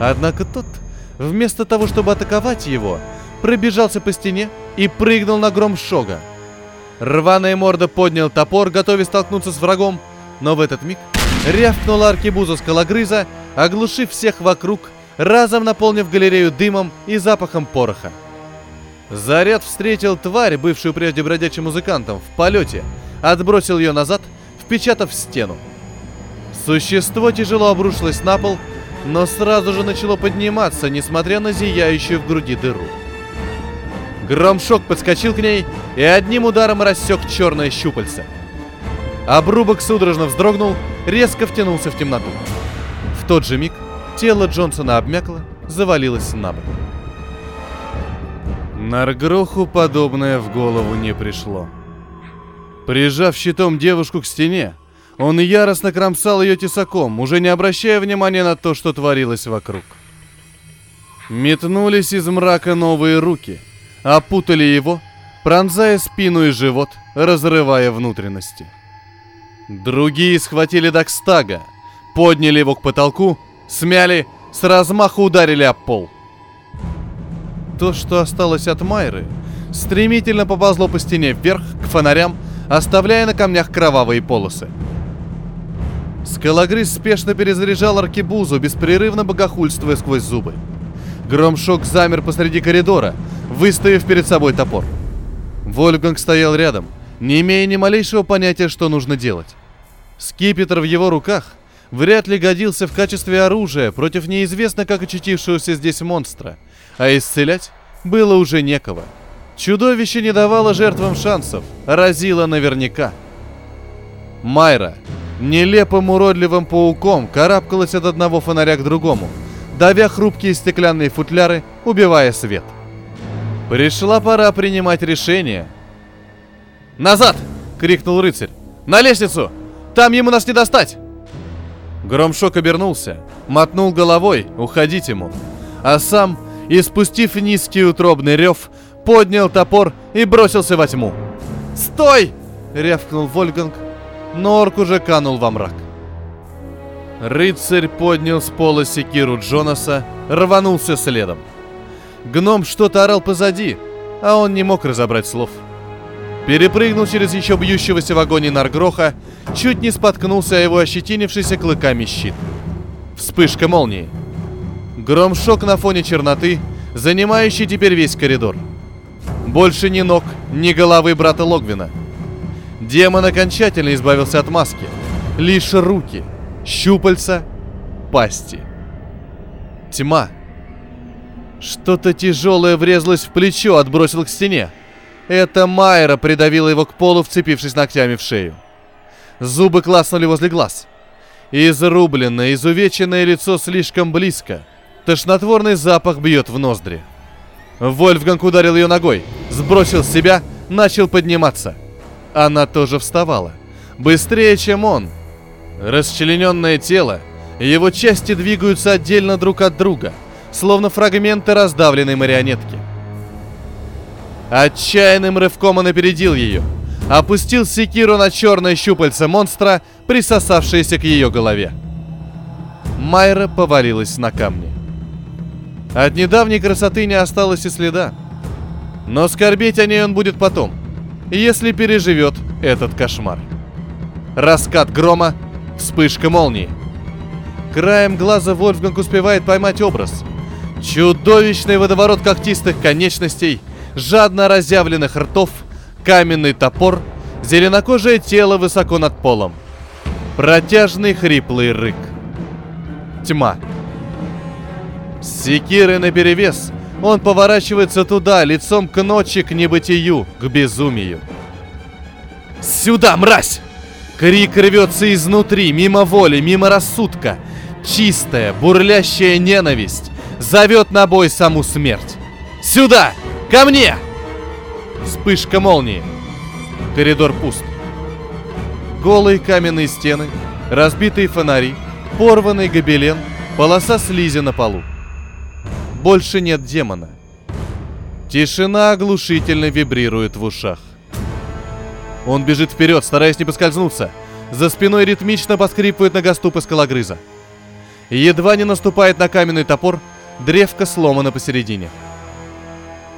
Однако тот, вместо того, чтобы атаковать его, пробежался по стене и прыгнул на гром Шога. Рваная морда поднял топор, готовясь столкнуться с врагом, но в этот миг рявкнула аркебуза скалогрыза, оглушив всех вокруг, разом наполнив галерею дымом и запахом пороха. Заряд встретил тварь, бывшую прежде бродячим музыкантом, в полете, отбросил ее назад, впечатав в стену. Существо тяжело обрушилось на пол, но сразу же начало подниматься, несмотря на зияющую в груди дыру. Громшок подскочил к ней и одним ударом рассек черное щупальце. Обрубок судорожно вздрогнул, резко втянулся в темноту. В тот же миг тело Джонсона обмякло, завалилось на бок. Наргроху подобное в голову не пришло. Прижав щитом девушку к стене, он яростно кромсал ее тесаком, уже не обращая внимания на то, что творилось вокруг. Метнулись из мрака новые руки, опутали его, пронзая спину и живот, разрывая внутренности. Другие схватили Дакстага, подняли его к потолку, смяли, с размаху ударили об пол. То, что осталось от Майры, стремительно поползло по стене вверх, к фонарям, оставляя на камнях кровавые полосы. Скалогрыз спешно перезаряжал аркебузу, беспрерывно богохульствуя сквозь зубы. Громшок замер посреди коридора, выставив перед собой топор. Вольфганг стоял рядом, не имея ни малейшего понятия, что нужно делать. Скипетр в его руках вряд ли годился в качестве оружия против неизвестно как очутившегося здесь монстра, а исцелять было уже некого. Чудовище не давало жертвам шансов, разило наверняка. Майра нелепым уродливым пауком карабкалась от одного фонаря к другому, давя хрупкие стеклянные футляры, убивая свет. Пришла пора принимать решение. «Назад!» — крикнул рыцарь. «На лестницу! Там ему нас не достать!» Громшок обернулся, мотнул головой, уходить ему, а сам, испустив низкий утробный рев, поднял топор и бросился во тьму. «Стой!» — рявкнул Вольганг, но орк уже канул во мрак. Рыцарь поднял с пола секиру Джонаса, рванулся следом. Гном что-то орал позади, а он не мог разобрать слов. Перепрыгнул через еще бьющегося в агоне Наргроха, чуть не споткнулся о его ощетинившийся клыками щит. Вспышка молнии. Громшок на фоне черноты, занимающий теперь весь коридор. Больше ни ног, ни головы брата Логвина. Демон окончательно избавился от маски. Лишь руки, щупальца, пасти. Тьма. Что-то тяжелое врезалось в плечо, отбросил к стене. Это Майра придавила его к полу, вцепившись ногтями в шею. Зубы класнули возле глаз. Изрубленное, изувеченное лицо слишком близко. Тошнотворный запах бьет в ноздри. Вольфганг ударил ее ногой, сбросил с себя, начал подниматься. Она тоже вставала. Быстрее, чем он. Расчлененное тело, его части двигаются отдельно друг от друга, словно фрагменты раздавленной марионетки. Отчаянным рывком он опередил ее. Опустил секиру на черное щупальце монстра, присосавшееся к ее голове. Майра повалилась на камни. От недавней красоты не осталось и следа. Но скорбеть о ней он будет потом, если переживет этот кошмар. Раскат грома, вспышка молнии. Краем глаза Вольфганг успевает поймать образ. Чудовищный водоворот когтистых конечностей, жадно разъявленных ртов, каменный топор, зеленокожее тело высоко над полом. Протяжный хриплый рык. Тьма. С секирой наперевес он поворачивается туда, лицом к ночи, к небытию, к безумию. «Сюда, мразь!» Крик рвется изнутри, мимо воли, мимо рассудка. Чистая, бурлящая ненависть зовет на бой саму смерть. «Сюда! Ко мне!» Вспышка молнии. Коридор пуст. Голые каменные стены, разбитые фонари, порванный гобелен, полоса слизи на полу. Больше нет демона. Тишина оглушительно вибрирует в ушах. Он бежит вперед, стараясь не поскользнуться. За спиной ритмично поскрипывает ногоступы скалогрыза. Едва не наступает на каменный топор, древко сломано посередине –